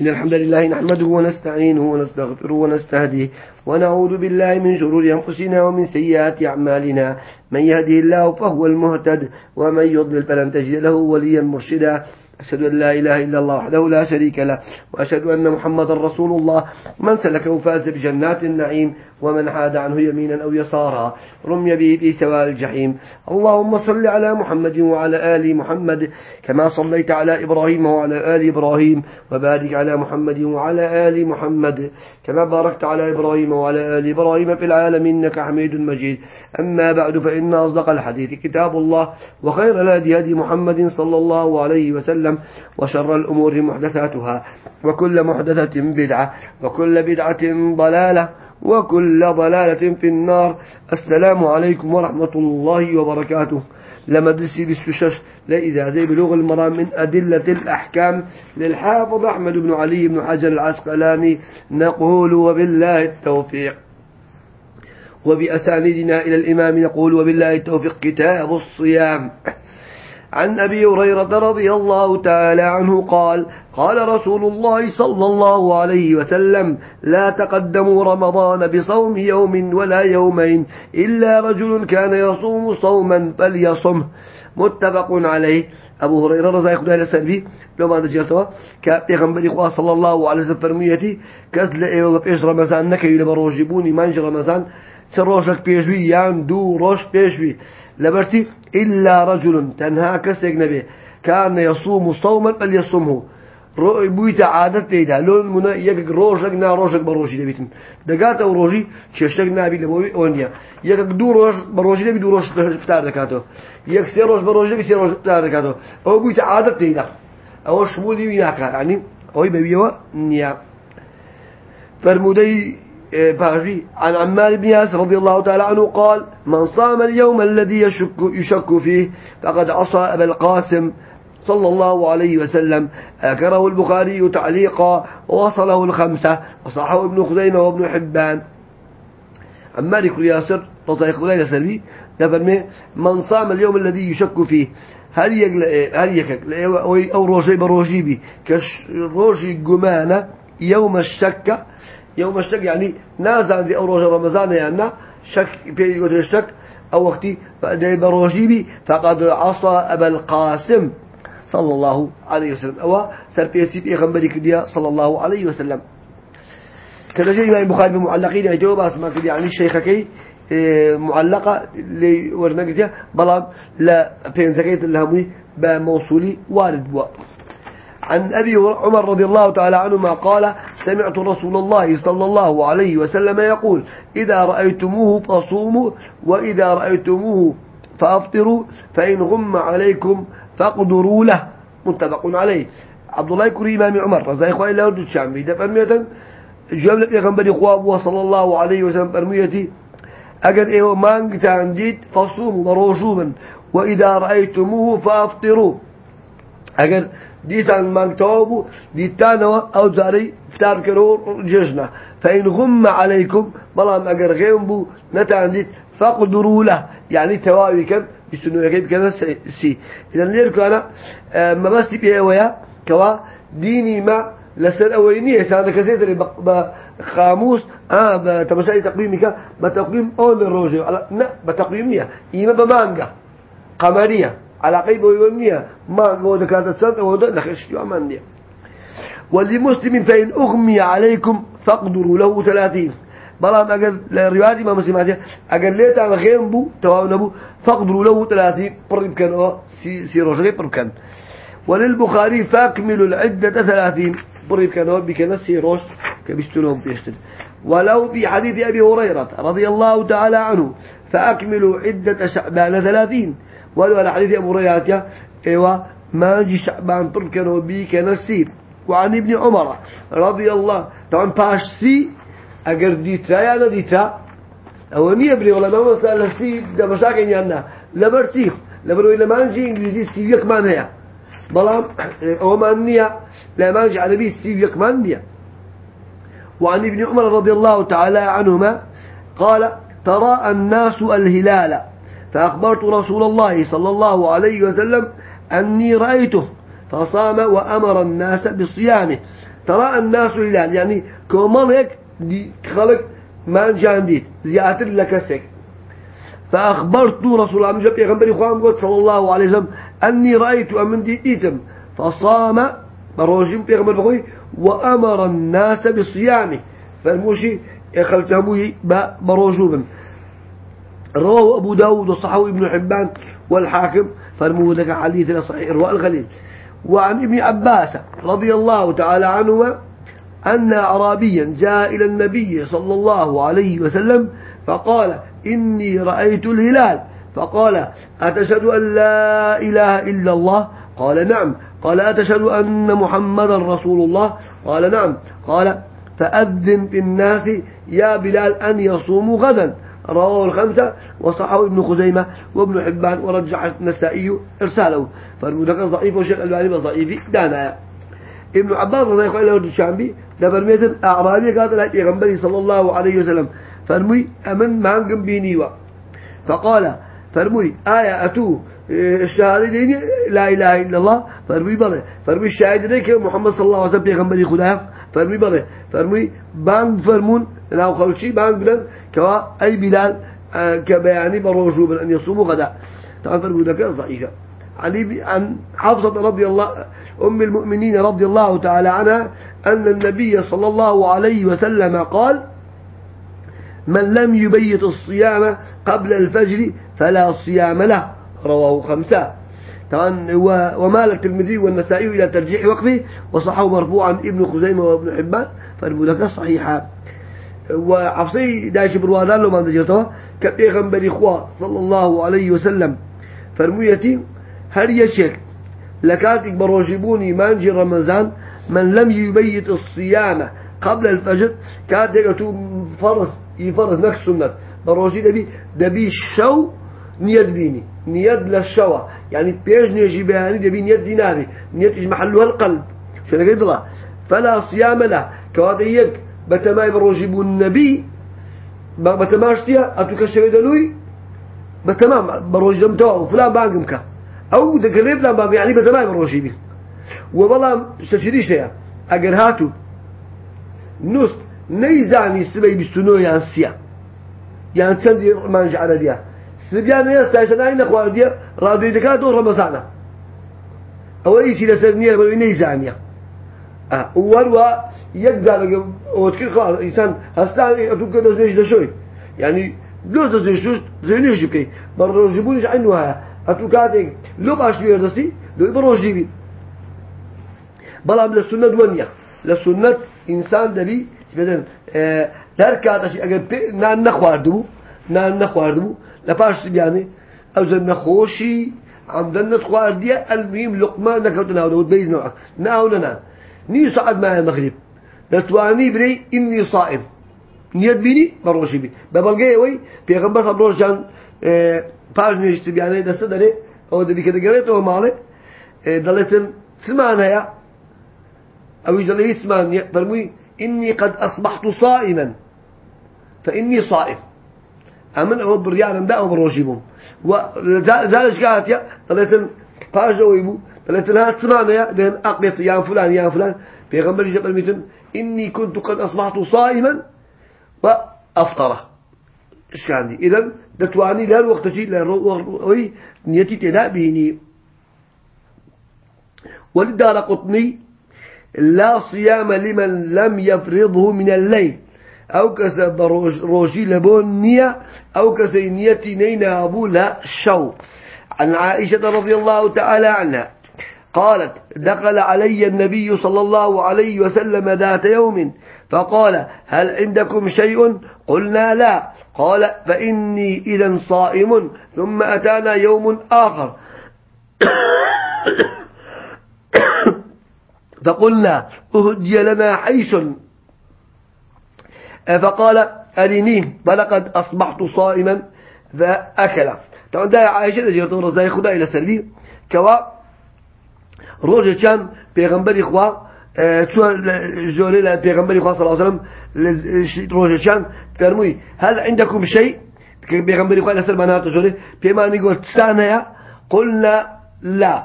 إن الحمد لله نحمده ونستعينه ونستغفره ونستهديه ونعوذ بالله من شرور أنفسنا ومن سيئات أعمالنا. من يهده الله فهو المهتد ومن يضلل فلن تجد له وليا مرشدا. أشهد أن لا إله إلا الله وحده لا شريك له وأشهد أن محمدا رسول الله. من سلكه فاز بجنات النعيم ومن حاد عنه يمينا أو يسارا. رمي به في سواء الجحيم. اللهم صل على محمد وعلى آل محمد كما صليت على إبراهيم وعلى آل إبراهيم وبارك على محمد وعلى آل محمد كما باركت على إبراهيم وعلى آل إبراهيم في العالمين إنك حميد مجيد. أما بعد فإن أصدق الحديث كتاب الله وخير الهدي هدي محمد صلى الله عليه وسلم. وشر الأمور محدثاتها وكل محدثة بدعة وكل بدعة ضلالة وكل ضلالة في النار. السلام عليكم ورحمة الله وبركاته. لما درسي بالسشش لإذا زي بلوغ المرام من أدلة الأحكام للحافظ أحمد بن علي بن حجر العسقلاني. نقول وبالله التوفيق. وبأسانيدنا إلى الإمام نقول وبالله التوفيق كتاب الصيام. عن أبي هريرة رضي الله تعالى عنه قال قال رسول الله صلى الله عليه وسلم لا تقدموا رمضان بصوم يوم ولا يومين إلا رجل كان يصوم صوما فليصمه. متفق عليه. أبو هريرة رضي الله عنه سلبي. لو ما دجرتوا كبيغمبر إخوة صلى الله عليه وسلم فرميتي كزل إيوه بيش رمضان نكي لبروجبوني منج رمضان سروشك بيجوي يان دو روش بيجوي لبرتي إلا رجل تنها كسيك نبي كان يصوم صوما فليصومه بوویتە عادەت تێدا لۆن منە یەکێک ڕۆژێک نا ڕۆژێک بە ڕۆژی دەبیتن دەگاتەوە ڕۆژی چێشتێک نابی لەبەوەی ئەو نیە یەکێک دوو ڕۆژ بە ڕۆژی دەبی دوو ڕۆژ فتار دەکاتەوە یەک سێ ڕۆژ بە ڕۆژ دەبی سێ ڕۆژ فتار دەکاتەوە ئەوە بوویتە عادەت تێدا ئەوە شمولی وی ناکارانی ئەوەی بەویەوە نییە فەرمودەی باغي عن عمار بن ياسر رضي الله تعالى عنه قال من صام اليوم الذي يشك, يشك فيه فقد عصى أبا القاسم صلى الله عليه وسلم. أكره البخاري تعليقا ووصله الخمسة وصحه ابن خزيمة وابن حبان. عمار بن ياسر رضي الله عنه سلبي من صام اليوم الذي يشك فيه هل يقل هل يكك أو روجي بروجي بي كش روجي جمانة يوم الشك يوم الشك يعني نازع ذي أوروج رمضان يعني شك بيقول الشك أو وقتي فأدي بروجيبي فقد عصى أبا القاسم صلى الله عليه وسلم. أو سربيسي بيغمبري كديا صلى الله عليه وسلم. كذا جاي ما البخاري بمعلقين يجاوب اسمع كده يعني الشيخكي معلقة لورنقتها بلام لا بين زكية اللهمي بموصولي وارد بوا عن أبي عمر رضي الله تعالى عنهما قال سمعت رسول الله صلى الله عليه وسلم يقول إذا رأيتموه فصوموا وإذا رأيتموه فأفطروا فإن غم عليكم فاقدروا له. متفق عليه. عبد الله يكري إمام عمر رضي الله عنه رد الشامي ده فرمية جملة يغنبري خواب صلى الله عليه وسلم فرميتي أجل إيوه مانك تانديد فصوموا بروشوما وإذا رأيتموه فأفطروا. أجل ديسان مانكتوبو ديتانوا أو زاري فتار كرور ججنا فإن غم عليكم بلام أجر غيم بو نتانديد فقدروا له. يعني تواوي كم يستنو يكيد كذا سي إذا لير كان ما بس تبيه ويا كوا ديني ما لسر أوينية سادة كثير بقاموس آه بتمسائي تقويمك بتقويم أول الروجي لا بتقويمية إيما بمانجا قمرية على قيد ويومية ما هو ذكرت السنة وهو دخل يوم دي ولمسلم فإن أغمي عليكم فاقدروا له ثلاثين بلام أجل الرواية ما مسلماتها أجل ليت على خيم بو تواون بو فاقدروا له ثلاثين قرب كان سي سي رجل قرب كان وللبخاري فاكملوا العدة ثلاثين قرب كان أو بكنا سي كبستلهم بيشتل ولو في حديث أبي هريرة رضي الله تعالى عنه فأكملوا عدة شعبان ثلاثين ولو على حديث أبو هريرة إيوه ما جي شعبان طرب كانوا بي كان السير وعن ابن عمر رضي الله طبعا باش سي اگر ديترا يا ديترا. أو ني ابري ولا ما مسألة السي ده مشاكل يعني لبرتي لبرو إلا ما نجي إنجليزي سي يكمان هي بلام أو ما نية لا ما نجي عربي سي يكمان نية وعن ابن عمر رضي الله تعالى عنهما قال ترى الناس الهلال. فأخبرت رسول الله صلى الله عليه وسلم أني رأيته فصام وأمر الناس بصيامه ترى الناس هلال يعني كومالك خلق جانديت زيادة لكسك فأخبرت رسول الله من يغنبري خوام صلى الله عليه وسلم أني رأيت أمن دي إيتم. فصام بروجم بيغمبر بقوي وأمر الناس بصيامه فالموشي يخلتهموي بروجوبا رواه أبو داود وصحوه ابن حبان والحاكم لك حديث صحيح رواء الخليل. وعن ابن عباس رضي الله تعالى عنه أن أعرابيا جاء إلى النبي صلى الله عليه وسلم فقال إني رأيت الهلال فقال أتشهد أن لا إله إلا الله؟ قال نعم قال أتشهد أن محمدا رسول الله؟ قال نعم قال فأذن في الناس يا بلال أن يصوموا غدا رواه الخمسة وصححه ابن خزيمة وابن حبان ورجح النسائي إرساله. فالمدقق ضعيف وشيخ الباني ضعيف دانا. ابن عباس رضي الله عنه الشامبي دبر أعرابي قال لك إغنبري صلى الله عليه وسلم. فرمي أمن مانقم بينيوا فقال فرمي آية أتو الشهادة ديني لا إله إلا الله فرمي بله فرمي الشاهد ديك محمد صلى الله عليه وسلم بيغنبري خداه فرمي بله. فرمي بانق فرمون لا خلشي بانق بلن كوا أي بلال كبياني بروجوبا أن يصوموا غدا. طبعا فرمي لك ضعيفة عن عن حفصة رضي الله أم المؤمنين رضي الله تعالى عنها أن النبي صلى الله عليه وسلم قال من لم يبيت الصيام قبل الفجر فلا صيام له. رواه خمسة. طبعا ومال الترمذي والنسائي إلى ترجيح وقفه وصحه مرفوعا ابن خزيمة وابن حبان فالمدكة صحيحة وعفصي داش بروادان لو ما ذكرتها كبيغمبر إخوة صلى الله عليه وسلم فرميتي هل يشك لكاتك بروجبوني مانجي رمضان من لم يبيت الصيام قبل الفجر كاتك تو فرص يفرز نفس سنة بروجي دبي دبي شو نيد بيني. نيد للشوا يعني بيج نيجي بياني دبي نيد ديناري نيد إيش محلها القلب. شو له؟ فلا صيام له. كواده يك بتماي بروجي بو النبي بتماشتيا أتوك الشهيد بتمام بروجي دم فلان بانقمك أو دقريب لما يعني بتماي بروجي بي وبلا شتشري شيء أجر هاتو. نست نيزاني سبي بستنو يان سيا. يان تندي مانج عربية سبيان يستعيشن أين خواردية راديو دكاتو رمضان أو أي شيء لسرنية بلو نيزانية آه وروا يقدر وتكير خلاص إنسان هستاني أتوقع دزنيش دشوي. يعني دوز دزنيش دوز زينيش بكي. بروجبونيش عنوها أتوقعتك لو باش بيردسي لو بروجيبي بلام للسنة دوانية. للسنة إنسان دبي بدن در کاتشی اگر نان نخواردبو نان نخواردبو لپاش يعني أو زن نخوشي عمدن نتخواردية المهم لقمة نكوت ناو دود بيز نوعك ناو لنا ني صعد مع المغرب نتواني بري إني صائم نيت بيني بروشي بي ببلغي وي بيغمبر صلى الله عليه وسلم باش نيجي يعني دست داري أو دبي كده قريت أو مالي دلتن سمان هيا أو يجلي سمان فرموي إني قد أصبحت صائما. فإني صائم. أمن أو بريانا دا أو بروجيبهم وزالش قالت يا طلعت باجا ويبو طلعت لها تسمعنا يا لأن أقلت يا فلان يا فلان. بيغمبر جبل الميتن إني كنت قد أصبحت صائما وأفطره إيش كان دي؟ إذن دتواني لا الوقت شيء لا وي نيتي تدا بيني. ولدار قطني لا صيام لمن لم يفرضه من الليل. أو كسب روجي لبونية أو كسينيتي نينا أبو لا شو. عن عائشة رضي الله تعالى عنها قالت دخل علي النبي صلى الله عليه وسلم ذات يوم فقال هل عندكم شيء؟ قلنا لا. قال فإني إذا صائم ثم أتانا يوم آخر. فقلنا أهدي لنا حيث. فقال أرنيه فلقد أصبحت صائما فأكل. طبعا ده عائشة جيرت رزاي خدا إلى سلي كوا روجة كان بيغمبر إخوة شو جوري لبيغمبر إخوة صلى الله عليه وسلم روجة كان فرموي هل عندكم شيء؟ بيغمبر إخوة لسر منات جوري بيما نقول تستانا قلنا لا.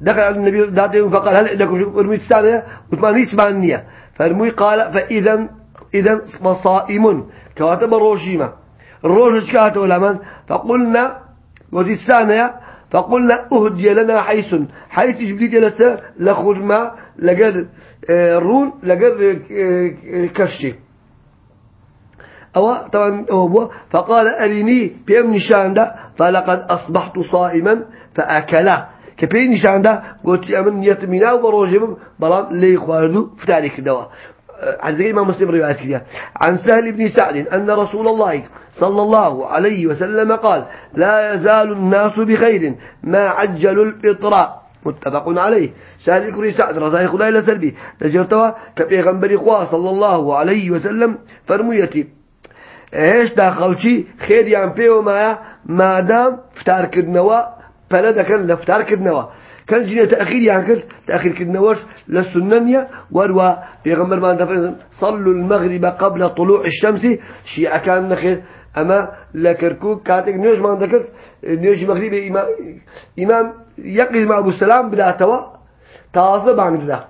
دخل على النبي ذاته فقال هل عندكم رميت الثانية وثمانية ثمانية فرمي قال فإذا إذا صائم كاتب روشيمة الروش كاتب لمن؟ فقلنا ودي الثانية فقلنا أهدي لنا حيث حيث جبريل جلس لخرما لقر آه، رون لقر آه، كشي. أو طبعا هو فقال أريني بيم نشان ده فلقد أصبحت صائما فأكلا. كبين نشان ده قلت أمن يتمنا وبروجم بلام لي خواردو فتاريك دوا عزيزي ما مسلم روايات كده عن سهل بن سعد أن رسول الله صلى الله عليه وسلم قال لا يزال الناس بخير ما عجلوا الإطراء متفق عليه. سهل بن سعد رضي الله عنه سلبي. تجرتوا كبيغمبر إخوة صلى الله عليه وسلم فرميتي إيش داخل شي؟ خير يعني بيو ما مادام فتار كدنوا فلا كان لفتار كدنوا. كان جينا تأخير يعني تأخير كدنواش للسننية وروا بيغمبر ما دفن صلوا المغرب قبل طلوع الشمس. شيعة كان نخير أما لكركوك كاتك نيوش ما ذكر نيوش مغربي إمام, إمام يقضي مع أبو السلام بدا توا تواصل بعد بدا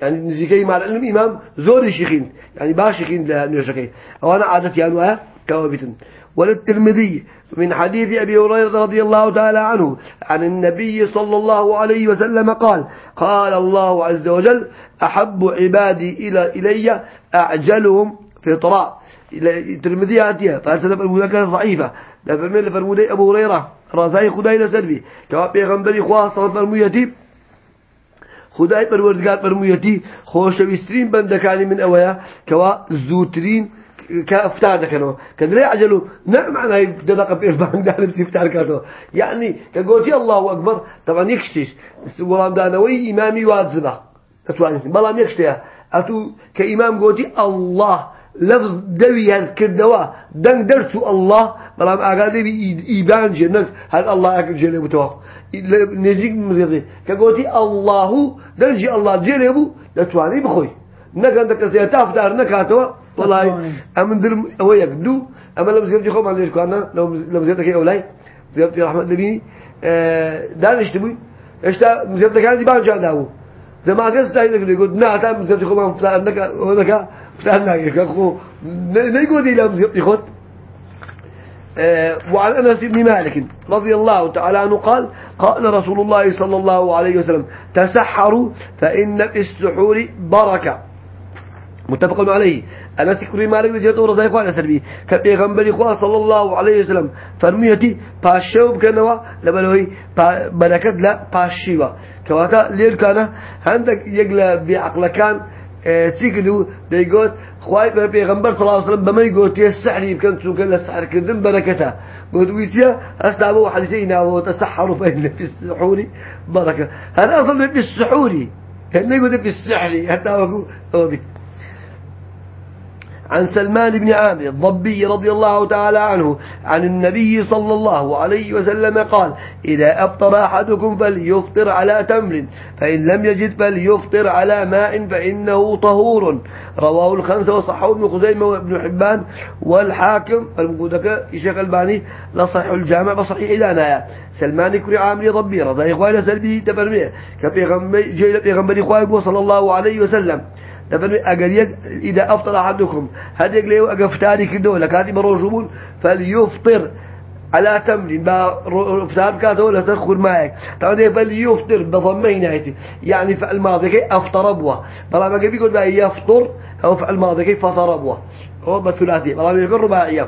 يعني نزيكي مع العلم إمام زور شيخين يعني باش شيخين لنيوشكي أو أنا عادتي أنواع كوابتن وللترمذي من حديث أبي هريرة رضي الله تعالى عنه عن النبي صلى الله عليه وسلم قال قال الله عز وجل أحب عبادي إلى إلي أعجلهم فطراء الترمذي آتيها فأرسل بالمذكرة ضعيفة لفرمي لفرمودي أبو هريرة رازاي خداي لسلبي. كما بيغنبري خواه صلى فرمويتي خداي پروردگار فرمويتي خوشويسترين بندكاني من أويا كوا زوترين كافتار دكانو كدري عجلوا نعم معنى دقة بإيش بانك دار بتفتار كاتو. يعني كقولتي الله أكبر طبعا يكشتش. ولام دانوي إمامي واجبه أتواني بلام يكشتها أتو كإمام قولتي الله. لفظ دوي كردوا دن درسو الله. بلام أقادي بإيبان جنك هل الله أكل جلي بتوه نجيك مزيغي كقولتي الله. دنجي الله جلي بو. لتواني بخوي. نكن تكسي تافتار نكاتوا. والله أمن درم هو يقدو أما لما زيارتي خو ما ليش كنا لو لما زيارتك أولاي زيارتي رحمة نبيني دانش تبوي. إيش تا زيارتك هذه بان جاء داو. زمان كان ستايل يقول نعم زيارتي خو ما فتحناك هناك فتحنا يكو نيقول دي لما زيارتي خود وعن أنس بن مالك رضي الله تعالى عنه قال قال رسول الله صلى الله عليه وسلم تسحروا فإن في السحور بركة. متفق عليه. أنا سكري مالك بجهة ورزاي سلبي. كبيغمبري خواه صلى الله عليه وسلم. فرميتي باشيو بكنوا لبلوي. بركة لا باشيوا. كواتا ليل كان عندك يقلا بعقل كان تيكدو. ديقول خواي بيغمبر صلى الله عليه وسلم بما السحر يمكن تسوق السحر كذب بركته. قلت ويتيا أستعبوا حديثينا وتسحروا فإن في السحور بركة. هذا أصلا في السحور هل يقول في السحر حتى بي عن سلمان بن عامر الضبي رضي الله تعالى عنه عن النبي صلى الله عليه وسلم قال إذا أفطر أحدكم فليفطر على تمر فإن لم يجد فليفطر على ماء فإنه طهور. رواه الخمسة وصحه ابن خزيمة وابن حبان والحاكم المقودك الشيخ الباني لصحيح الجامع بصحيح نايا سلمان كري عامر ضبي رضي إخواني سلبي تفرميه كبيغمبر إخواني صلى الله عليه وسلم. دفن أجل إذا أفطر أحدكم هذا يقول أجفتاري كده لكاتي بروجبون فليفطر على تمر با افطار كاته ولا سخر معك طبعا فليفطر بضمين هايتي يعني في الماضي كي أفطر بوا بلا ما بيقول بقى يفطر أو في الماضي كي فطر بوا هو بالثلاثي بلا ما يقول رباعية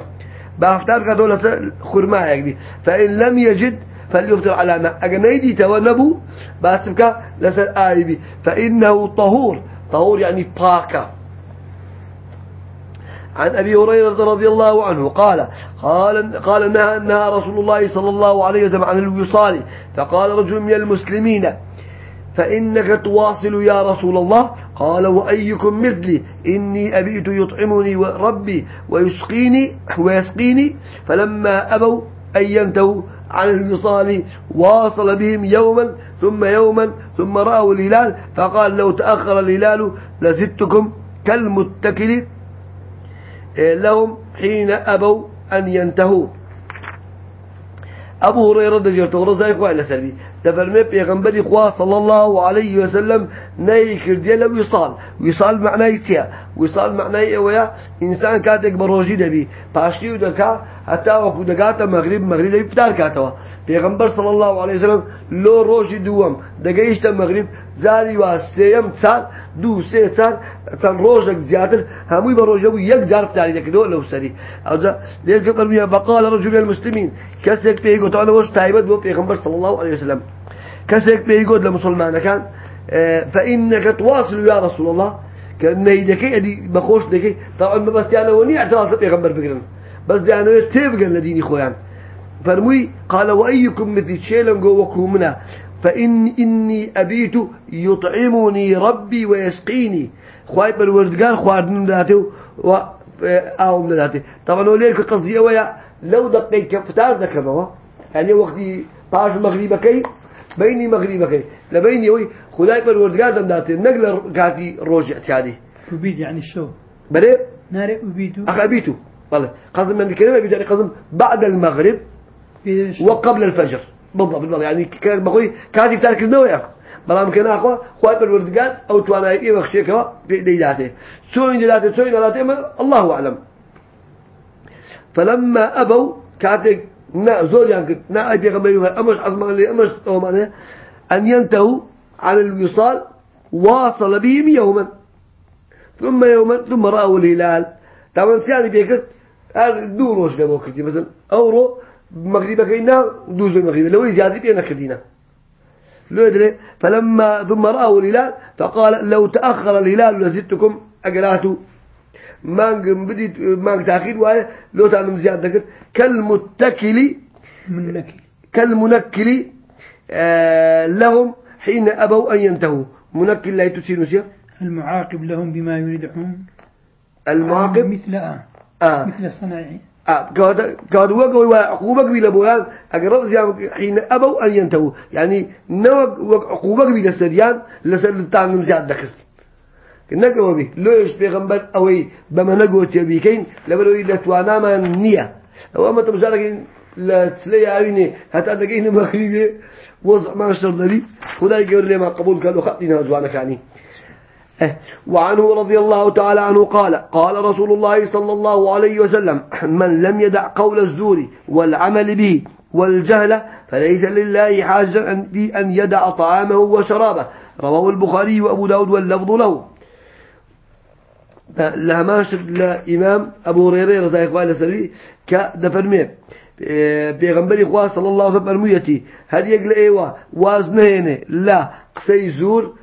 بأفطار كاته ولا سخر معك فإن لم يجد فليفطر على ما. أجنيدي تونبو باسمك لسر آيبي فإنه طهور. طهور يعني باكا عن أبي هريرة رضي الله عنه قال قال قال نهى نهى رسول الله صلى الله عليه وسلم عن الوصال. فقال رجل من المسلمين فإنك تواصل يا رسول الله؟ قال وأيكم مثلي؟ إني أبيت يطعمني ربي ويسقيني ويسقيني. فلما أبوا أن ينتهوا عن الوصال واصل بهم يوما ثم يوما ثم رأوا الهلال فقال لو تأخر الهلال لزدتكم كالمتكل. لهم حين أبوا أن ينتهوا. أبو هريرة دجرت ورزايق وإلى سلبي. دفرمي بيغنبري خوا صلى الله عليه وسلم ناي كردية لوصال وصال معناه يتيا. وصال معناه اويا إنسان كاتك بروجي دبي. باشتيو دكا حتى وكو دكاتا مغرب مغرب دبي بتار كاتوا. بيغنبر صلى الله عليه وسلم لو روجي دوام. دقيشت مغرب زاري واسيم تسال دو سي تسال تن روجك زيادر. هموي بروجه يك جار فتاري دكدو لو سري. أو ذا ليك فرمي بقال رجل المسلمين كسك بيقول أنا وش تايبت بو بيغنبر صلى الله عليه وسلم. كسك بيقول لمسلمان كان فإنك تواصل يا رسول الله. كان يدكي أدي بخوش دكي طبعا ما بس يعني وني اعتراض بيغمبر بقرن بس أنا تفقن لديني خوان فرمي قال وأيكم مثل شيلن جوكم منا فإن إني أبيت يطعمني ربي ويسقيني. خواي بالوردقان خواردن ذاته و أو من ذاته طبعا وليك قصدي ويا لو دقيق فتار ذكر يعني وقتي باش مغربكي بيني مغربكي لبيني وي خداي بالوردقان دم ذاته نقل كاتي روج اعتيادي أبيد يعني الشو بلي نار أبيد أخ أبيتو. والله قصد من الكلمة بيجي يعني قصد بعد المغرب بيدش وقبل الفجر. بالضبط بالضبط. يعني ك- بقول كاتي تارك النوع بلام كان أخوا خواي بالوردقان أو توانا إيه بخشيكوا بيدياته سوين دلاته سوين دلاته الله أعلم. فلما أبوا كاتك نا زور يعني نا أي بيغمبري أمش عظم لي أمش أمانة أن ينتهوا عن الوصال واصل بهم يوما. ثم يوما ثم رأوا الهلال. طبعا سيادي بيكر دو روش لبو كرتي مثلا. أورو مغربا كينا دوز المغرب لو زيادة بينا كردينا لو يدري فلما ثم رأوا الهلال فقال لو تأخر الهلال لزدتكم أقلاتوا مانج بديت مانج تأخير وآية لو تعلم زيادة ذكر كالمتكل من نكل كالمنكل آه لهم حين أبوا أن ينتهوا منكل لا تسير نسيا المعاقب لهم بما يريدون. المعاقب؟ مثل آه. آه. مثل الصناعي آه كاد وقوا وعقوبة قبيلة بوان أقرب زيام حين أبوا أن ينتهوا يعني نوع عقوبة قبيلة سريان لسر تعلم زيادة ذكر نقوا به لو يش بيغمبر أوي بما نقوا تبيكين لبلو إلا توانا ما نية أو أما تمسالك لا تسلي عيني حتى دقين مغربي وضع ما نشتر ذلك خداي يقول لي ما قبول قالوا خطينا جوانك يعني إيه. وعنه رضي الله تعالى عنه قال قال رسول الله صلى الله عليه وسلم من لم يدع قول الزور والعمل به والجهل فليس لله حاجة في أن يدع طعامه وشرابه رواه البخاري وأبو داود واللفظ له. لا ماشي الإمام أبو هريرة رضي الله عنه سلبي كدفرمي بيغنبري خواه صلى الله عليه وسلم فرميتي هل يقل أيوه وازنهن لا. قسي زور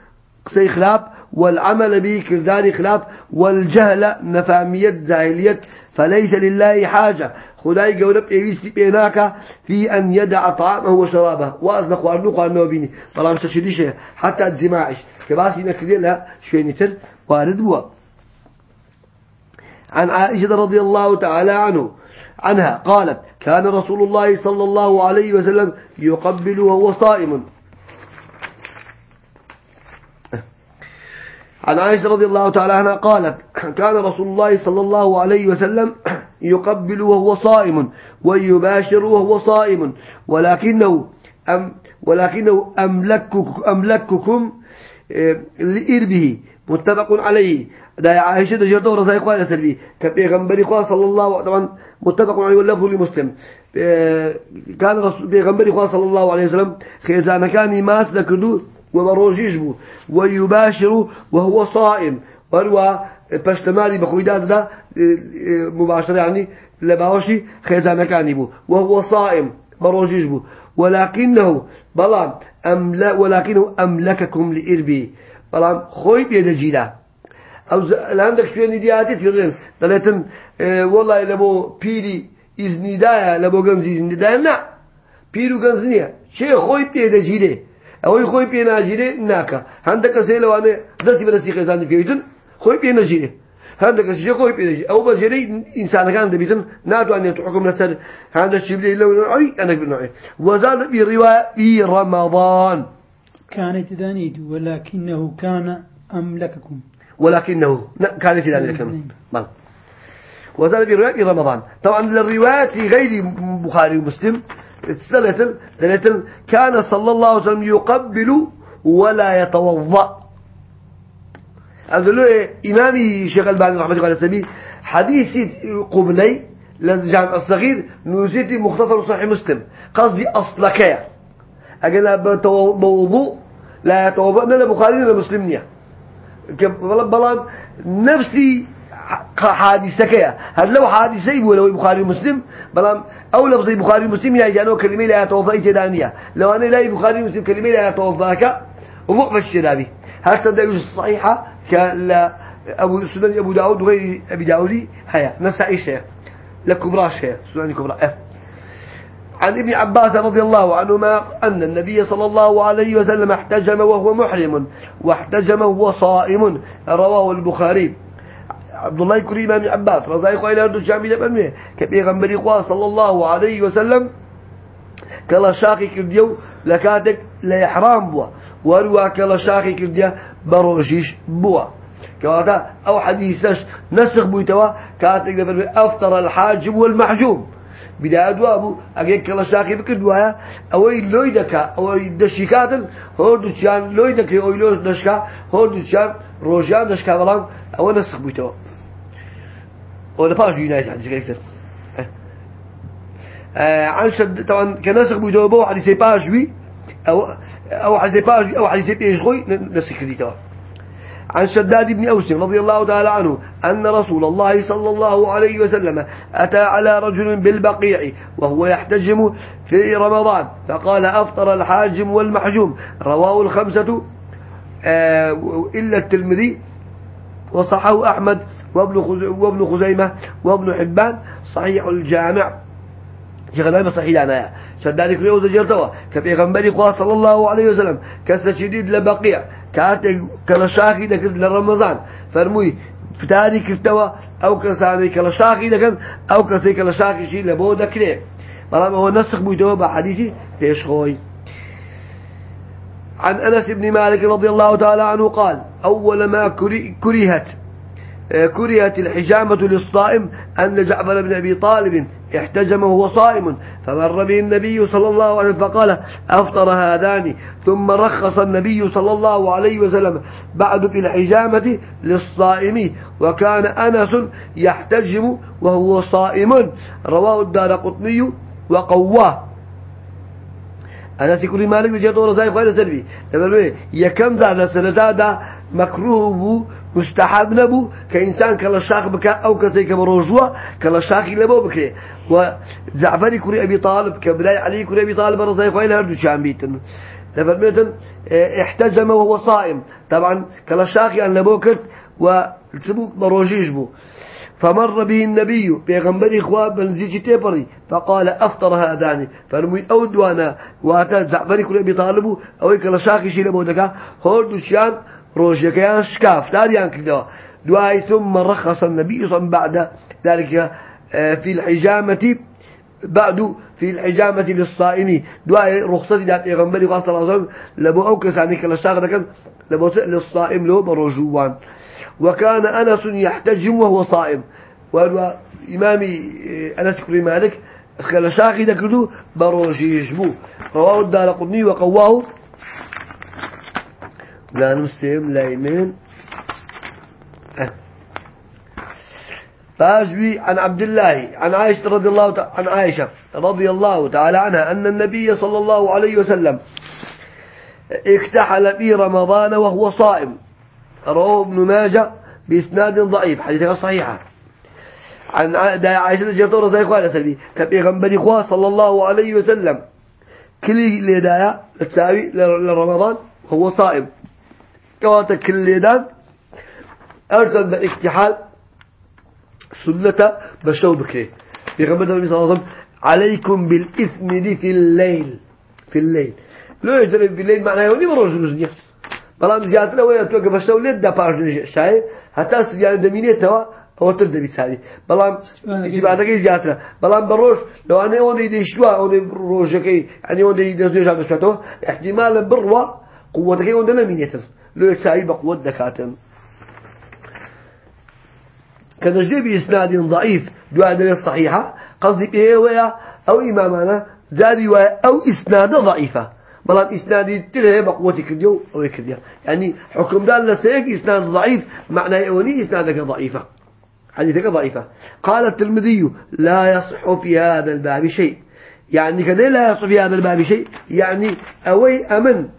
قسي خلاب والعمل به كرداري خلاف والجهل نفامية جاهلية فليس لله حاجة. خداي قولب إيستي بيناك في أن يدع طعامه وشرابه. وأزن خوارنو خوارنو بيني. طالما تشديش حتى الزماعش كباسي نكدي لها شوي نتر وارد بوا. عن عائشة رضي الله تعالى عنه عنها قالت كان رسول الله صلى الله عليه وسلم يقبل وهو صائم. عن عائشة رضي الله تعالى عنها قالت كان رسول الله صلى الله عليه وسلم يقبل وهو صائم ويباشر وهو صائم ولكنه أم ولكنه أملككم, أملككم آه، لإربه. متفق عليه. دا عائشة جرده رضي الله عنها سلبي كبيغمبري خواه صلى الله طبعا متفق عليه واللفظ لمسلم. آه، كان بيغمبري خواه صلى الله عليه وسلم خيزان كان ماس لكدو وبروجيش بو. ويباشر وهو صائم. وهو بشتمالي بخويدات ده مباشرة يعني لباوشي خيزان كان بو. وهو صائم بروجيش بو. ولكنه بلام أملا ولكنه أملككم لإربي. بلام خوي بيد جيلا أو عندك شوية ندياتي تقولين دلتن والله لبو بيري إذني دايا لبو جنزي إذني لا بيرو جنزنيا شيء خوي بيد جيلي أو خوي بيد جيلي ناكا عندك سيلو أنا دسي بدسي خزان فيتن خوي بيد جيلي عندك شيء خوي بيد جيلي أو بجري إنسان كان دبيتن نادو أن يتحكم نسر هذا الشيء بلي لو نوعي أنا بنوعي وزاد في رواية في رمضان كانت دانيت ولكنه كان أملككم ولكنه كان في ذلك بل. وزاد في رواية في رمضان. طبعا الروايات في غير بخاري ومسلم دلتل كان صلى الله عليه وسلم يقبل ولا يتوضأ. أقول له إمامي شيخ ألباني رحمة الله عليه حديثي قبلي للجامع الصغير نوزيتي مختصر صحيح مسلم. قصدي أصلكيا أقول بوضوء لا يتوضأ من البخاري ولا مسلم نيا بلان نفسي حادثة كيا هل لو حادثة يبقى لو البخاري ومسلم؟ بلان أو لفظ البخاري ومسلم يا جانو كلمة لا يتوضأ تدانية لو أنا لا البخاري ومسلم كلمة لا يتوضأك وضعف الشرابي هل تدعي الصحيحة؟ كلا أبو سنن أبو داود وغير أبي داودي. هيا نسائي شيء لكبرى شيء سنن كبرى. F. عن ابن عباس رضي الله عنهما أن النبي صلى الله عليه وسلم احتجم وهو محرم واحتجم وهو صائم. رواه البخاري. عبد الله كريم بن عباس رضي الله عنه أردو شامل بأمه كبيغمبري صلى الله عليه وسلم كلا شاقي كرديو لكاتك لا يحرام بوا. وروا كلا شاقي كرديا بروشيش بوا. كواتا أو حديثش نسخ بويتوا كاتك أفطر الحاجب بیدا دوا بوو. ئەگەی کەڵە ساقی بکرد وایە ئەوەی لۆی دەکا ئەوەی دەشیکاتن هۆر دوچیان لۆی دەکرێت ئەوی لۆز دەشکا هۆر دوچیان ڕۆژیان دەشکا بەڵام ئەوە نەسخ بوویتەوە. ئەو لە پاش یونایتان جگەکتر عن شد طبعا كنسخ بيدوبو حديثي باجوي او او حديثي باجوي او حديثي بيجوي نسخ دي تمام عن شداد بن أوس رضي الله تعالى عنه أن رسول الله صلى الله عليه وسلم أتى على رجل بالبقيع وهو يحتجم في رمضان فقال أفطر الحاجم والمحجوم. رواه الخمسة آه، إلا الترمذي وصحه أحمد وابن خزيمة وابن حبان. صحيح الجامع. شيخ الألباني صحيح أنا شداد كريو زجرتوا كبيغمبري خواه صلى الله عليه وسلم. كسر شديد لبقيع. كاتك كلشاخي دكر لرمضان. فرموي فتاري كرتوا أو كساني كلشاخي دكر أو كسي كلشاخي شي لبو دكري بلام هو نسخ بيتوا بحديثي إيش خوي. عن أنس بن مالك رضي الله تعالى عنه قال أول ما كرهت كرهت الحجامة للصائم أن جعفر بن أبي طالب احتجم وهو صائم فمر به النبي صلى الله عليه وسلم فقال أفطر هذان؟ ثم رخص النبي صلى الله عليه وسلم بعد في الحجامة للصائم. وكان أنس يحتجم وهو صائم. رواه الدار قطني وقواه. أنا سيكون مالك بجد ورزاي خير سلبي يكم ذا سنة مكروه مستحب نبو كإنسان كلا شاق بك أو كسي كبروجوا كلا شاق لبو بك. وزعفري كوري أبي طالب كبلاي علي كوري أبي طالب رضي الله عنه هردو شام بيتن. تفرميتن احتجم وهو صائم. طبعا كلا شاق أن لبو كرت وتسبوك بروجيش بو. فمر به النبي بيغمبر إخواب بنزيج تيبري فقال أفطر هذان. فرمي أودوانا واتا زعفري كل أبي طالبو أو كلا شاقي شي لبو دكا. هردو شان روجيكيان شكاف تاريان كده. دعاي ثم رخص النبي صلى بعد ذلك آه، في الحجامة بعد في الحجامة للصائم. دعاء رخصة إلى پیغمبر صلى الله وسلم لبو أوكس عنك لشاغ كان لبو للصائم له بروجوان. وكان أنس يحتجم وهو صائم. وهو إمامي آه، أنس كريم مالك خل شاقي دكدو بروجيش بو. رواه الدار قطني وقواه لا نسيم لا يمين. فاجبي عن عبد الله عن عائشة رضي الله عن عائشة رضي الله تعالى عنها أن النبي صلى الله عليه وسلم اكتحل في رمضان وهو صائم. رواه ابن ماجه بإسناد ضعيف حديثة صحيحة عن عائشة جبت رضي الله عنها سلبي كبيغنبري خواه صلى الله عليه وسلم كل لدايا تساوي لرمضان هو صائم. أرسل اكتحال سنة بشو بكري بيغمبر النبي صلى الله عليه وسلم عليكم بالإثم دي في الليل. في الليل. لو يجرب في الليل معناه يوني مروج نزنيا بلام زيادة وين توقف بشو ليد باش شاي. حتى يعني دمينية توا. أو تبدأ بتساوي بلام يجب كي زيادة. بلام بروش. لو أنا أوني يدشوا أوني روج كي يعني أوني يدزوج هذا شو احتمال بروا قوة كي أوني لمينية لو يتساوي بقوة دكاتن كنجدي بإسناد ضعيف دعاء دليل صحيحة. قصدي بيه ويا أو إمامنا زادي أو إسناد ضعيفة. بلام إسنادي تره بقوتي كرديو أو كرديو يعني حكم دال لسيك إسناد ضعيف معناه أوني إسنادك ضعيفة. حديثك ضعيفة. قال الترمذي لا يصح في هذا الباب شيء. يعني كذا لا يصح في هذا الباب شيء. يعني أوي أمن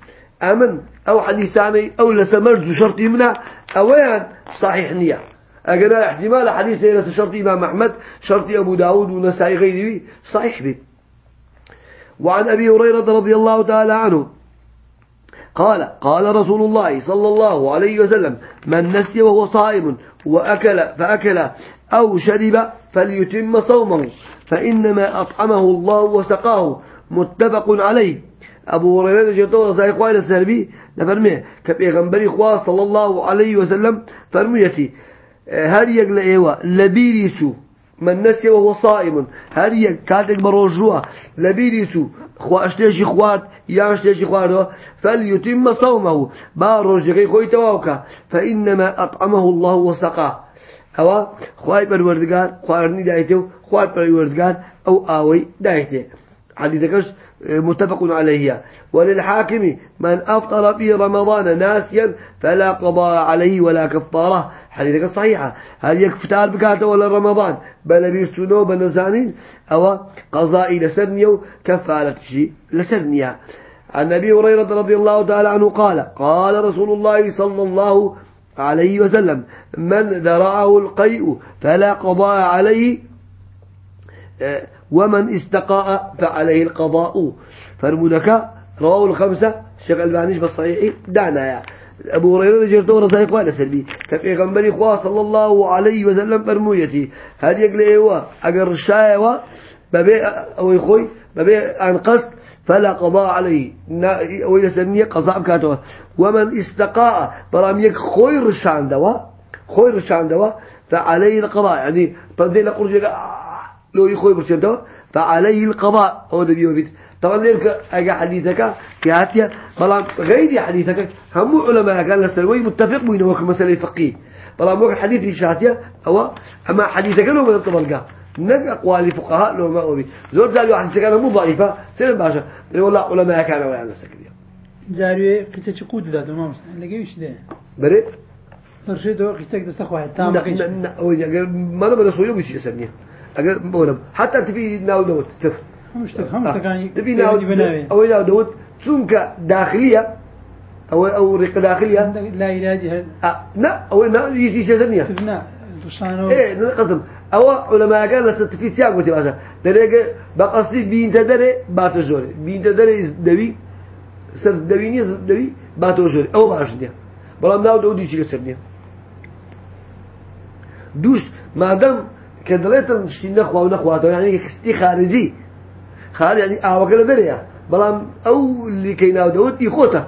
أمن أو حديثاني أو لسمرد شرطي منها أويان صحيح نية أجل احتمال حديث ليلة شرط إمام أحمد شرط أبو داود ونسائي غيره صحيح به. وعن أبي هريرة رضي الله تعالى عنه قال قال رسول الله صلى الله عليه وسلم من نسي وهو صائم وأكل فأكل أو شرب فليتم صومه فإنما أطعمه الله وسقاه. متفق عليه. ئەبوو ڕێوێ دەجێتەوە ڕزای خوای لە سەربی لە فەرمێ کە پێغەمبەری خوا سەڵ الله و عليه وسلم فەرموویەتی هەر یەک لە ئێوە لە بیری چوو من نسیەوە وەسائمون هەر یەک کاتێک بە ڕۆژووە لە بیری چوو خواشتێکی خوارد یان شتێکی خواردەوە فەلیوتیممە سەومەه با ڕۆژەکەی خۆی تەواوکە فەئینەمە ئەطعمەه الله وەسەقا ئەوە خوای پەروەردگار خواردنی دایتێ و خوارد پەروەردگار ئەو ئاوەی دایتێ حەدیثەکەش متفق عليه. وللحاكم من أفطر في رمضان ناسيا فلا قضاء عليه ولا كفارة. حديثك صحيحة هل يكفتار بكاته ولا رمضان؟ بل بيرسونو بنزانين أو قضاء لسرنيو كفارة شيء لسرنيا. عن أبي هريرة رضي الله تعالى عنه قال قال رسول الله صلى الله عليه وسلم من ذرعه القيء فلا قضاء عليه ومن استقاء فعليه القضاء. فرمودك رواه الخمسة الشيخ البانيش بالصحيح دعنا يا. أبو هريرة جرتو رضي قال سلبي. كفي غنبري خوا صلى الله عليه وسلم فرمويتي. هل يقل إيوا أقر الشايوا ببي أو يخوي ببي عن قصد فلا قضاء عليه. أو يسميه قضاء بكاتوا ومن استقاء برام يك دوا خوي رشان دوا فعليه القضاء. يعني فذي لقرج لو يخوي برشان فعليه القضاء. أو دبيو بيت طبعا ليك أجا حديثك كاتيا بلام غير حديثك هم علماء كان لسلوي متفق بينه وك مسألة فقيه. بلام وك حديث شاتيا هو أما حديثك لو ما تبلغا نك أقوال فقهاء لو ما أبي. زور زالوا عن سكانه مو ضعيفة سلم باشا والله علماء كانوا يعني سكريا. جاري قلت تقود ذا ما لقي وش ده؟ بري ترشيد قلت دست أخوة تام ما أنا بدي أسويه بيش يسميه. أجل بقولهم حتى تبي ناو دوت تف. همشتك يعني تبي ناو أو ناو دوت سمك داخلية أو أو رق داخلية لا إله هذا لا أو نا يجي شيء ثانية تبنى تصانو إيه نقسم أو علماء كان لست في سياق وتبعها درجة بقصدي بين تدري باتجوري بين تدري دبي سر دبيني دبي باتجوري أو باشديا بلام ناو شيء سرني دوش ما دام كدلت شيء نخوة ونخوة يعني خستي خارجي. خارج يعني أو كلا دريا. بلام أو اللي كينا داود يخوته.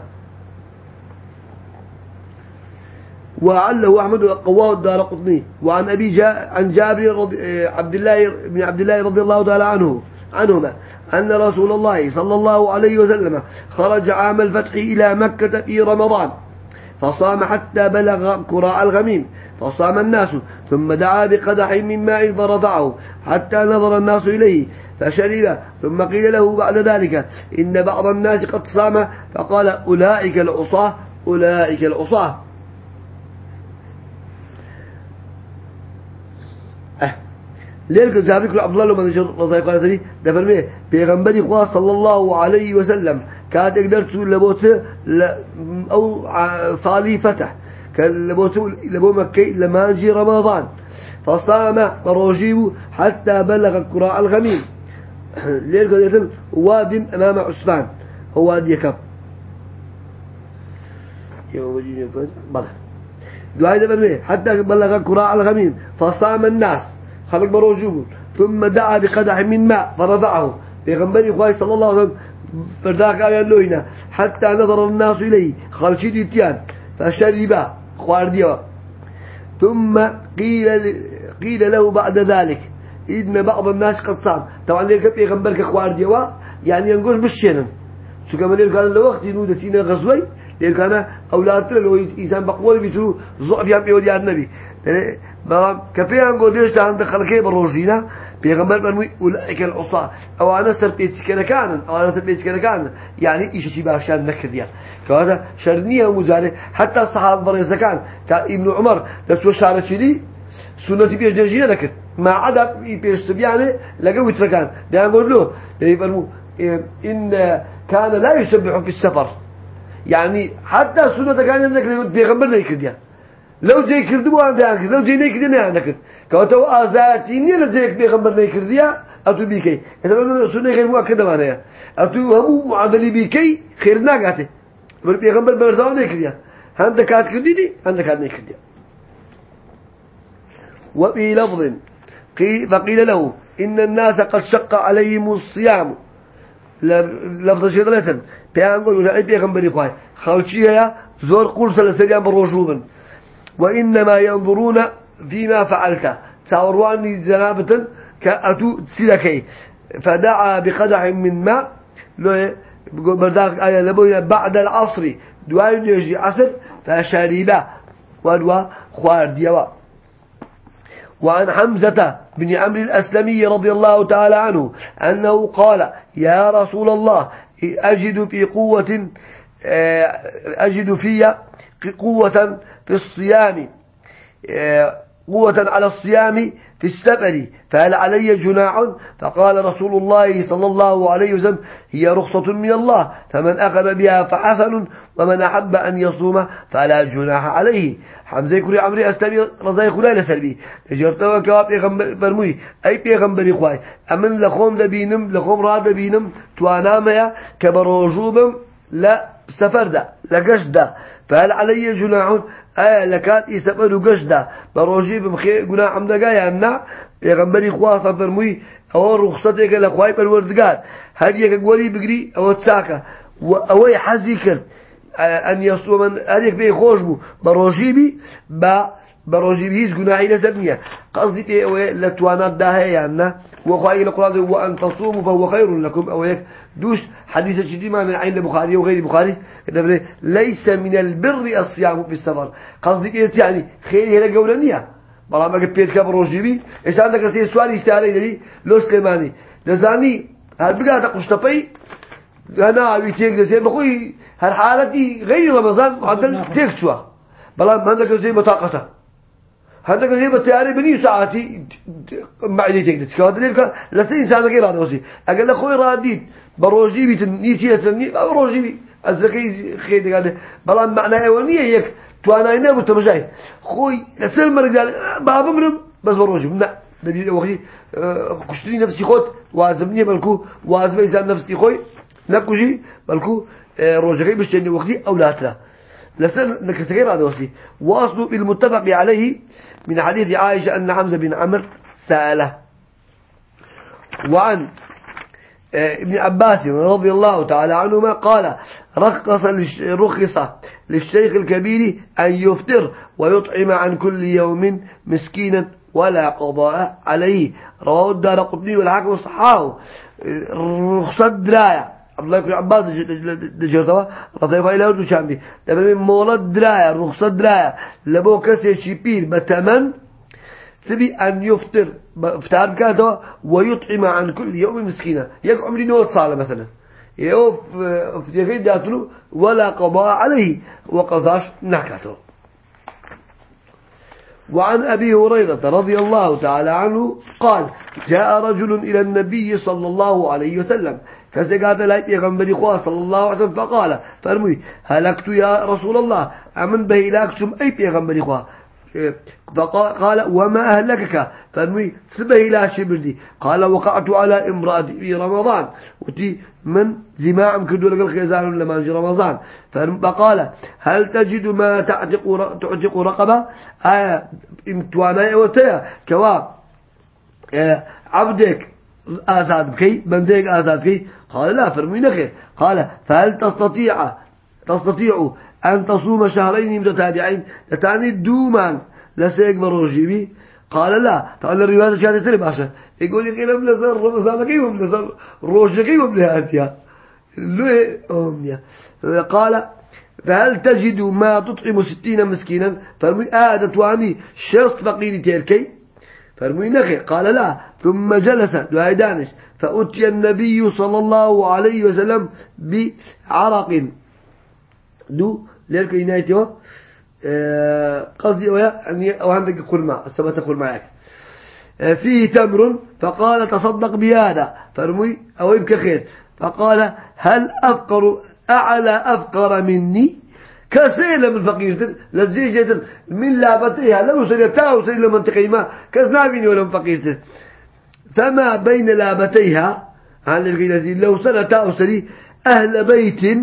وعله أحمد قواه الدار قطني. وعن أبي جاء عن جابر رضي عبد الله بن عبد الله رضي الله تعالى عنه عنهما أن رسول الله صلى الله عليه وسلم خرج عام الفتح إلى مكة في رمضان. فصام حتى بلغ كراء الغميم. فصام الناس ثم دعا بقدح من ماء فرفعه حتى نظر الناس إليه فشرب ثم قيل له بعد ذلك إن بعض الناس قد صام فقال أولئك العصاة أولئك العصاة. أه. ليلك جابرك عبد الله لما نشر رضي قال سني دفرمي بيغنبري خواه صلى الله عليه وسلم. كاد قدرت لبوت ل... أو صالي فتح. كان لبوت لبو مكي لما جي رمضان. فصام فروجيه حتى بلغ كراء الغميم. ليلك يتم واد أمام عثمان. هو وادي كم يوم جيني فز بلغ دعاء حتى بلغ كراء الغميم. فصام الناس. خلق بروجيه ثم دعا بقدح من ماء فرفعه. بيغنبري خواهي صلى الله عليه وسلم فرداك قال له حتى نظر الناس إليه. خلشي ديتيان فشرب خوارديوا ثم قيل قيل له بعد ذلك إن بعض الناس قد صام طبعا ليك بيغنبرك خوارديوا يعني ينقول بالشنن شو كمان ليك كان الوقت ينود سينا غزوي ليك كان أولاد لو إنسان بقول بيتو ضعف يام يودي النبي. بلام كفي أنقول ليش عند خلقي بروجينا بيغمبر فرمي أولئك العصاة أو أنا سر بيتكنا كان أو أنا سر بيتكنا كان يعني إيش شيء باشان نكذيا كهذا شرنية ومزاري حتى الصحابة بريزة كان ابن عمر دستو شارة لي سنة بيش درجينة لك ما عدا بيش سبيانه لقوا يتركان ده يقول له يفرموا إن كان لا يسبح في السفر. يعني حتى سنة كان عندك بيغمبر نيكرديا لو جاي كردو عندك لو جاي نيكرديا عندك كوتو آزاتي نير جايك بيغمبر نيكرديا أتو بيكي. إذا لو سنة غير مؤكدة معناها أتو همو معدلي بيكي خير ناقاته بيغمبر برزاو نيكرديا عندك كات كردي عندك كات نيكرديا وفي لفظ فقيل له إن الناس قد شق عليهم الصيام. لفظ شدلة بيان قول أي بيغمبري خواهي خلشيها زور قول سلسليان بروجوبا وإنما ينظرون فيما فعلت. تاورواني زنابة كأتو تسيلكي. فدعا بقدح من ماء آية بعد العصر دعاء يجي عصر فشريبا خوار ديوا. وعن حمزة بن عمرو الأسلمي رضي الله تعالى عنه أنه قال يا رسول الله أجد في قوة آه، أجد في قوة في الصيام آه، قوة على الصيام في السفر. فهل علي جناح؟ فقال رسول الله صلى الله عليه وسلم هي رخصة من الله فمن أخذ بها فحسن ومن أحب أن يصوم فلا جناح عليه. حمزة كري عمري أسلامي رضاي خلاي لسلبي. جرتوا كواب بيغمبر فرموي أي بيغمبر إخواي أمن لخوم دبينم لخوم راد بينم تواناميا كبروجوبم لا سفر ده لقش ده فهل علي جناح؟ آية لكات يسفر وقش ده بروجي بمخي قناع عمدقا يمنع. بيغمبر إخوة فرموي أو رخصتك لأخواي بالوردقات هل يكا بقري؟ أو تساكا. أو يحزي كرد أن يصوم من هذيك بيه خوش بو؟ بروجيبي با بروجيبي هيز جناحي لسبنية قصدي بيه لتوانات داها يعني وخاي القرآن وأن تصوموا فهو خير لكم. أو هيك دوش حديث شديد ما عند البخاري وغير البخاري كده ليس من البر الصيام في السفر. قصدي إيه يعني خير هنا قولانية بلا ما قبيت كبروجيبي إيش عندك سي سؤال يستاهل لي. لو سليماني. لزاني هل بقى تقشطبي أنا أبي تيك دسي بخوي هالحالتي غير رمضان؟ معدل تيك شوا. بلا ما عندك زي بطاقته عندك زي بتياري بني ساعتي معدي تيك. دسي كهذا ليك لسه إنسان غير هذا وسي أقول لك خوي راديد بروجي بيت نيتي تسمي بروجي أزكي خير هذا بلا معنى أولية يك تو أنا هنا بتمجاي خوي لسه مرجال بابا منهم بس بروجي لا دليل وقتي كشتري نفسي خوت وازمني ملكو وازم إنسان نفسي خوي نكوجي بلكو آه، روجري بشتني وقتي أو لا ترى لسن نكتغير هذا وصفي واصل بالمتفق عليه من حديث عائشة أن حمزة بن عمر سأله. وعن ابن عباس رضي الله تعالى عنهما قال رخص رخص للشيخ الكبير أن يفطر ويطعم عن كل يوم مسكينا ولا قضاء عليه. رواه الدار قطني والحاكم الصحاح رخصة دراية. عبد الله بن عباس دجرتوا رضي الله عنه شامبي تبع مولد دراية رخصة دراية. لبو كسي شيبير بتمن تبي أن يفطر افطار كذا ويطعم عن كل يوم مسكينة. يك عمري نور صالة مثلا. يوف في في داتلو ولا قضاء عليه وقضاش نكته وعن أبي هريرة رضي الله تعالى عنه قال جاء رجل إلى النبي صلى الله عليه وسلم. قال لا يغنبري خواه صلى الله عليه وسلم. فقال فرمي هلكت يا رسول الله. أمن به لاكتم أي بيغنبري خواه فقال وما أهلكك؟ فرمي سبه لا شبردي قال وقعت على امرأتي في رمضان. وتي من زماع كدو لك الخيزان لما في رمضان. فقال هل تجد ما تعتق تعتق رقبة؟ آية امتوانا وتيا. كوا آه، عبدك آزاد بكي بنديك آزاد بكي. قال لا فرمي نخير قال فهل تستطيع تستطيع أن تصوم شهرين متتابعين تتعني دوما لسيك بروجيبي قال لا. طبعا الرواية شهادة سنة باشا. يقول لي قيلة بلزر رمضان كيف بلزر روجة كيف بلهاتيا ليه أمنيا قال فهل تجد ما تطعم ستين مسكينا؟ فرمي آدة واني شرط فقير تيركي. فرمي نخي. قال لا. ثم جلس. دعاء دانش. فأتي النبي صلى الله عليه وسلم بعرق. دو ليرك ينايتيو آه، قصدي أويا أني أو عندك خرمة السبت خرمة آه، فيه تمر فقال تصدق بهذا. فرمي أو يبكى خير. فقال هل أفقر أعلى أفقر مني؟ كسيل من فقير لزيجة من لابتها لو سنتا وسيل منطقي ما كسنابيني ولا فقير. فما بين لابتيها على لو سنتا وسلي أهل بيت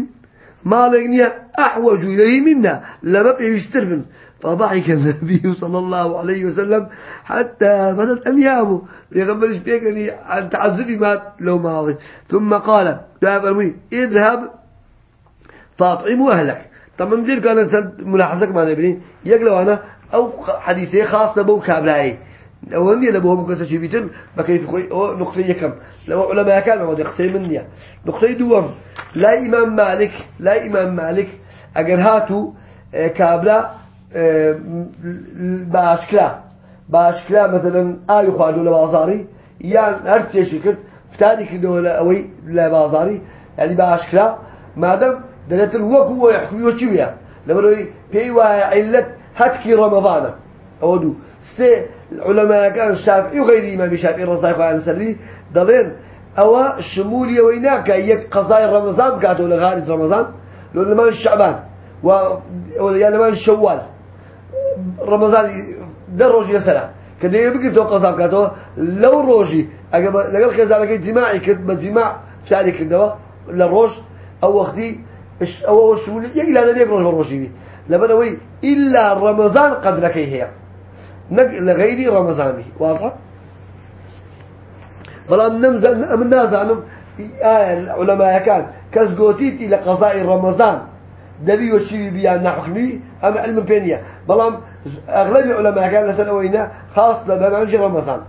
ما لقني أحوج إليه منا لما بيشتر من فضحك النبي صلى الله عليه وسلم حتى بدت أنيابه يغبرش بيكني عن تعذبي مات لو ماضي ثم قال يا فرمي اذهب فاطعم أهلك. طبعا مدير كان ملاحظك ما نبني يقلوا أنا أو حديثي خاصة بو كابلاي. لو أني لبوهم مكسر شي بيتن بكيف خوي؟ أو نقطة يكم. لو علماء كان ما قصي مني. نقطة دوم. لا إمام مالك لا إمام مالك أجر هاتو آه، كابلا آه، باشكلا باشكلا مثلا آي خادو لبازاري يعني هرتي شكل فتاني كده أوي لبازاري يعني باشكلا ما دام دلت الوقوة يحكم يوشيويا لما نقول بيوا علة هتكي رمضان أودو سي العلماء كان الشافعي وغير إمام الشافعي رضي الله عنه سلبي دلين أو شمولية ويناك يك قضايا رمضان كاتو لغارج رمضان. لو لما الشعبان و يعني شوال. رمضان در روجي يسلا كده يبقى تو قضاء كاتو لو روجي لقال خزالك جماعي كد بجماع شاري كده للروج أو وقتي أو شمولية يجي لا نبيك روج روجي لبنوي إلا رمضان قدرك هي. لغير رمضان واضح؟ بلام نمزل من نازعنم آية العلماء كان كسقوتيتي لقضاء رمضان. دبي وشيبي بيان نحكمي أما علم بينيا. بلام أغلب العلماء كان لسنوينا خاص لبنانج رمضان.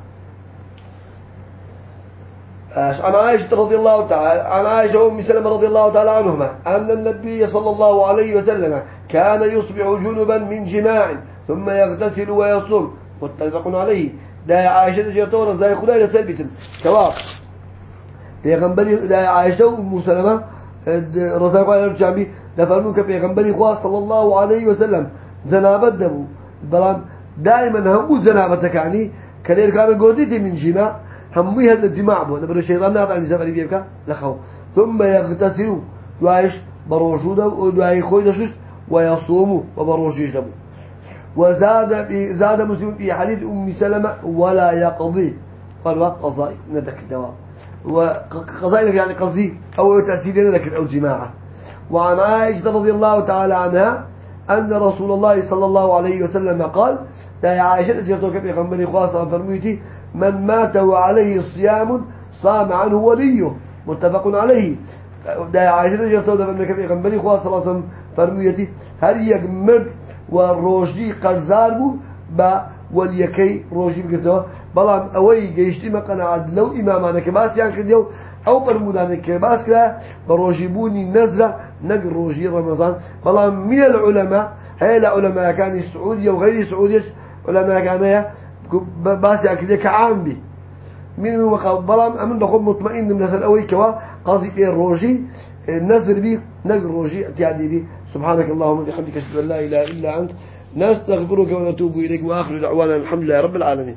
عن عائشة رضي الله تعالى عن عائشة وأم سلمة رضي الله تعالى عنهما أن النبي صلى الله عليه وسلم كان يصبح جنبا من جماع ثم يغتسل ويصوم. متفق عليه. دا عائشة جرتورة زي خداي لسلبتن كواب دا عائشة وأم سلمة رضي الله عنه جامي لفرمون كبيغنبلي خواه صلى الله عليه وسلم زنابت دبو بلان دائما هم زنابتك يعني كلير كان قودتي من جماع هم هذا الجماع بو نبرو الشيطان ناطع عن سفر بيبكا لخو ثم يغتسلوا دعايش بروشودا ودعاي خوي دشش ويصوموا وبروشيش دبو وزاد زاد مسلم في حديث أم سلمة ولا يقضي قال قضاء ندك الدواء وقضاء يعني قصدي أو تأثير ندك أو جماعة. وعن عائشة رضي الله تعالى عنها أن رسول الله صلى الله عليه وسلم قال يا عائشة جرتوك في غنبري خاصة فرميتي من مات وعليه صيام صام عنه وليه. متفق عليه. دا عائشة جرتوك في غنبري خاصة وسلم فرميتي هل يقمد وروجي قرزار بو؟ با وليكي روجي بكتوا بلام اوي جيشتي ما قناعد لو امامانا كباس يعني أو برمودانا كباس كلا بروجي بوني نزرة نق روجي رمضان بلام من العلماء هاي العلماء كان السعودية وغير السعودية علماء كان باس يعني كديو كعام بي من هو بلام امن دخل مطمئن من هذا الاوي كوا قاضي إيه روجي نزر بي نق روجي اتيادي بي سبحانك اللهم وبحمدك أشهد أن لا إله إلا أنت نستغفرك ونتوب إليك وآخر دعوانا الحمد لله رب العالمين.